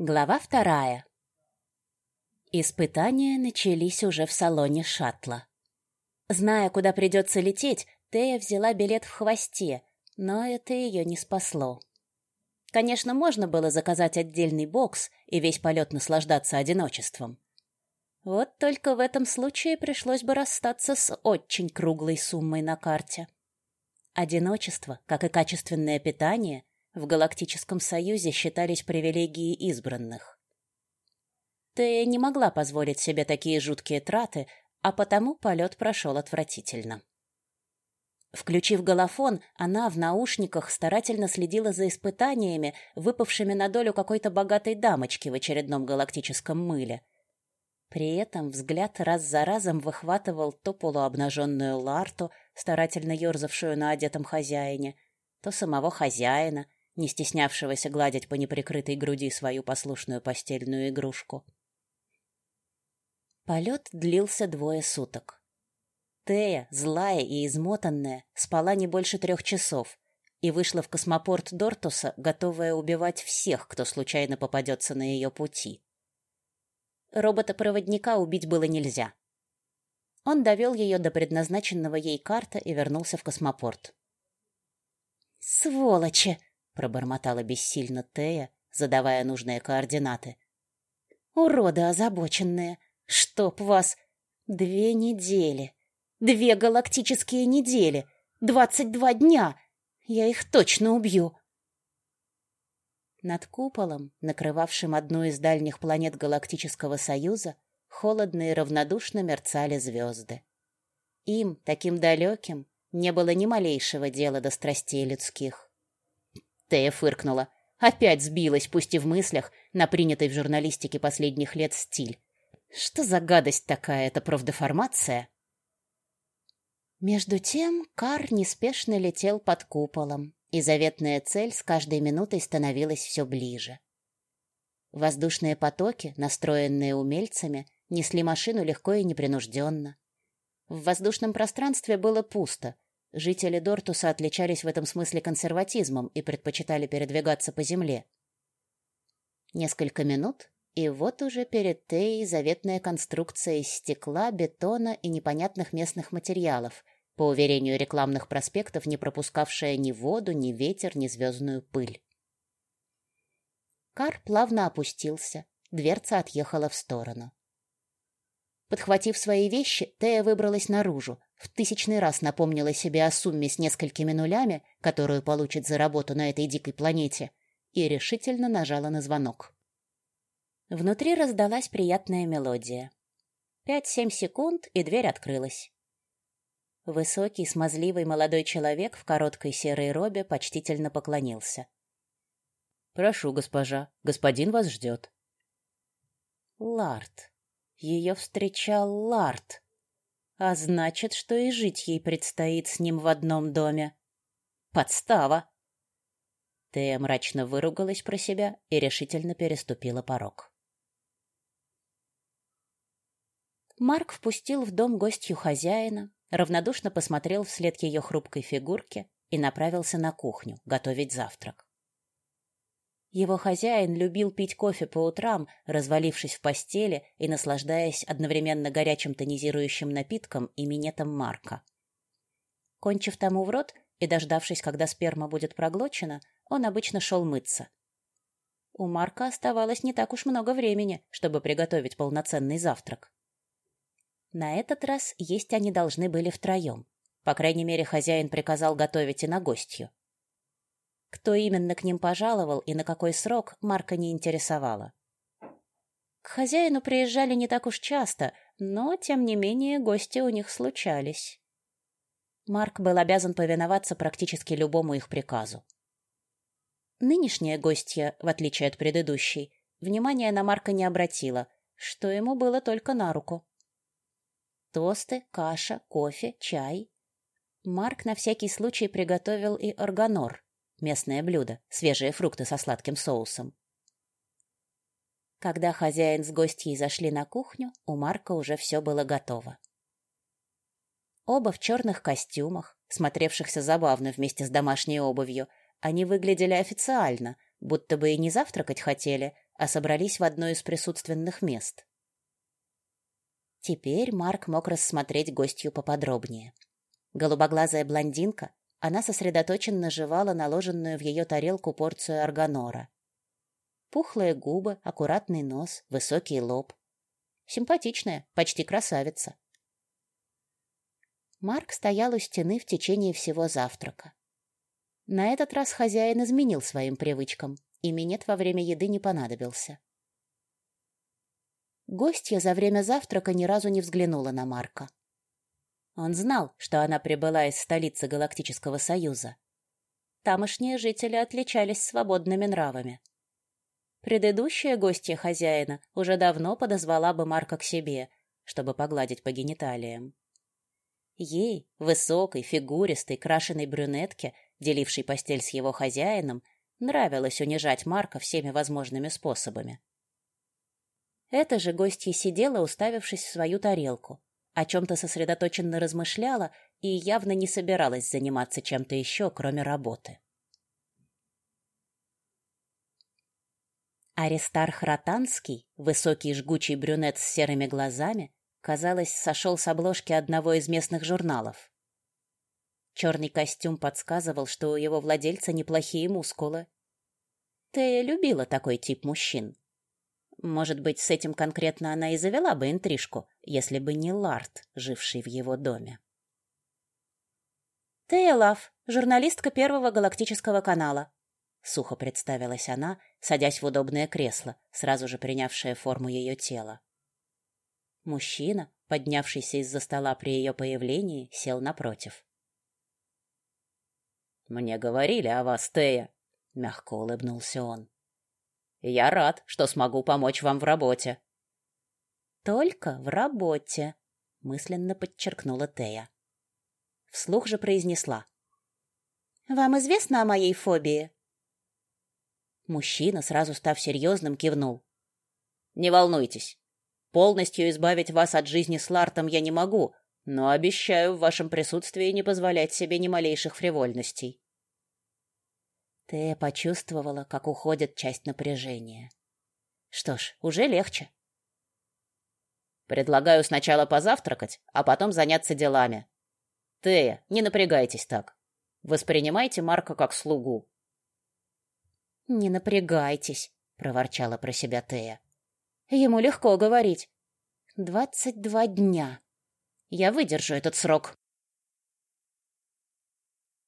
Глава вторая. Испытания начались уже в салоне шаттла. Зная, куда придется лететь, Тея взяла билет в хвосте, но это ее не спасло. Конечно, можно было заказать отдельный бокс и весь полет наслаждаться одиночеством. Вот только в этом случае пришлось бы расстаться с очень круглой суммой на карте. Одиночество, как и качественное питание, в Галактическом Союзе считались привилегией избранных. Тея не могла позволить себе такие жуткие траты, а потому полет прошел отвратительно. Включив голофон, она в наушниках старательно следила за испытаниями, выпавшими на долю какой-то богатой дамочки в очередном галактическом мыле. При этом взгляд раз за разом выхватывал то полуобнаженную Ларту, старательно ерзавшую на одетом хозяине, то самого хозяина — не стеснявшегося гладить по неприкрытой груди свою послушную постельную игрушку. Полет длился двое суток. Тея, злая и измотанная, спала не больше трех часов и вышла в космопорт Дортуса, готовая убивать всех, кто случайно попадется на ее пути. Робота-проводника убить было нельзя. Он довел ее до предназначенного ей карта и вернулся в космопорт. «Сволочи!» Пробормотала бессильно Тея, задавая нужные координаты. Уроды озабоченные, чтоб вас две недели. Две галактические недели, двадцать два дня. Я их точно убью. Над куполом, накрывавшим одну из дальних планет Галактического Союза, холодно и равнодушно мерцали звезды. Им, таким далеким, не было ни малейшего дела до страстей людских. Тея фыркнула. Опять сбилась, пусть и в мыслях, на принятый в журналистике последних лет стиль. Что за гадость такая эта профдеформация? Между тем Кар неспешно летел под куполом, и заветная цель с каждой минутой становилась все ближе. Воздушные потоки, настроенные умельцами, несли машину легко и непринужденно. В воздушном пространстве было пусто, Жители Дортуса отличались в этом смысле консерватизмом и предпочитали передвигаться по земле. Несколько минут, и вот уже перед Теей заветная конструкция из стекла, бетона и непонятных местных материалов, по уверению рекламных проспектов, не пропускавшая ни воду, ни ветер, ни звездную пыль. Кар плавно опустился, дверца отъехала в сторону. Подхватив свои вещи, Тея выбралась наружу, в тысячный раз напомнила себе о сумме с несколькими нулями, которую получит за работу на этой дикой планете, и решительно нажала на звонок. Внутри раздалась приятная мелодия. Пять-семь секунд, и дверь открылась. Высокий, смазливый молодой человек в короткой серой робе почтительно поклонился. «Прошу, госпожа, господин вас ждет». Ларт. Ее встречал Ларт. А значит, что и жить ей предстоит с ним в одном доме. Подстава. Тея мрачно выругалась про себя и решительно переступила порог. Марк впустил в дом гостью хозяина, равнодушно посмотрел вслед ее хрупкой фигурке и направился на кухню готовить завтрак. Его хозяин любил пить кофе по утрам, развалившись в постели и наслаждаясь одновременно горячим тонизирующим напитком и минетом Марка. Кончив тому в рот и дождавшись, когда сперма будет проглочена, он обычно шел мыться. У Марка оставалось не так уж много времени, чтобы приготовить полноценный завтрак. На этот раз есть они должны были втроем. По крайней мере, хозяин приказал готовить и на гостью. Кто именно к ним пожаловал и на какой срок, Марка не интересовало. К хозяину приезжали не так уж часто, но, тем не менее, гости у них случались. Марк был обязан повиноваться практически любому их приказу. Нынешняя гостья, в отличие от предыдущей, внимания на Марка не обратила, что ему было только на руку. Тосты, каша, кофе, чай. Марк на всякий случай приготовил и органор, Местное блюдо, свежие фрукты со сладким соусом. Когда хозяин с гостьей зашли на кухню, у Марка уже все было готово. Оба в черных костюмах, смотревшихся забавно вместе с домашней обувью, они выглядели официально, будто бы и не завтракать хотели, а собрались в одно из присутственных мест. Теперь Марк мог рассмотреть гостью поподробнее. Голубоглазая блондинка, она сосредоточенно жевала наложенную в ее тарелку порцию органора. Пухлые губы, аккуратный нос, высокий лоб. Симпатичная, почти красавица. Марк стоял у стены в течение всего завтрака. На этот раз хозяин изменил своим привычкам, и минет во время еды не понадобился. Гостья за время завтрака ни разу не взглянула на Марка. Он знал, что она прибыла из столицы Галактического Союза. Тамошние жители отличались свободными нравами. Предыдущая гостья хозяина уже давно подозвала бы Марка к себе, чтобы погладить по гениталиям. Ей, высокой, фигуристой, крашеной брюнетке, делившей постель с его хозяином, нравилось унижать Марка всеми возможными способами. Эта же гостья сидела, уставившись в свою тарелку, о чем-то сосредоточенно размышляла и явно не собиралась заниматься чем-то еще, кроме работы. Аристарх Ротанский, высокий жгучий брюнет с серыми глазами, казалось, сошел с обложки одного из местных журналов. Черный костюм подсказывал, что у его владельца неплохие мускулы. Тея любила такой тип мужчин. Может быть, с этим конкретно она и завела бы интрижку, если бы не Ларт, живший в его доме. «Тея Лав, журналистка Первого галактического канала», — сухо представилась она, садясь в удобное кресло, сразу же принявшее форму ее тела. Мужчина, поднявшийся из-за стола при ее появлении, сел напротив. «Мне говорили о вас, Тея», — мягко улыбнулся он. Я рад, что смогу помочь вам в работе. Только в работе, мысленно подчеркнула Тея. Вслух же произнесла: Вам известно о моей фобии? Мужчина, сразу став серьезным, кивнул. Не волнуйтесь. Полностью избавить вас от жизни с Лартом я не могу, но обещаю в вашем присутствии не позволять себе ни малейших фривольностей. Тея почувствовала, как уходит часть напряжения. Что ж, уже легче. Предлагаю сначала позавтракать, а потом заняться делами. Тея, не напрягайтесь так. Воспринимайте Марка как слугу. Не напрягайтесь, проворчала про себя Тея. Ему легко говорить. Двадцать два дня. Я выдержу этот срок.